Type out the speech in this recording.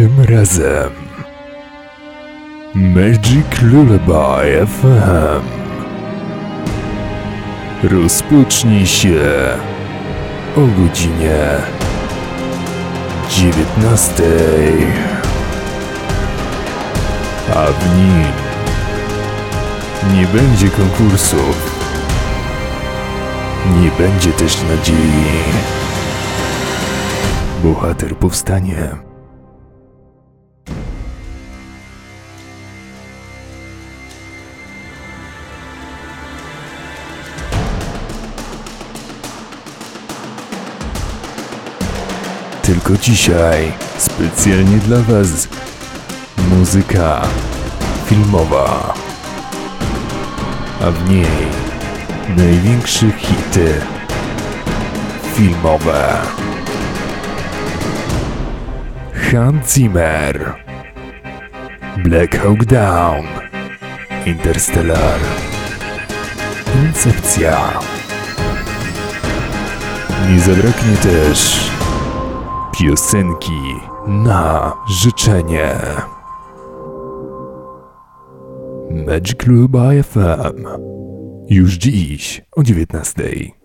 Tym razem Magic Lullaby FM rozpocznie się o godzinie 19, a w nim nie będzie konkursów, nie będzie też nadziei. Bohater powstanie. Tylko dzisiaj, specjalnie dla Was, muzyka filmowa. A w niej największe hity filmowe. Hans Zimmer, Black Hawk Down, Interstellar, Incepcja. Nie zabraknie też piosenki na życzenie. Magic Club FM. Już dziś o 19.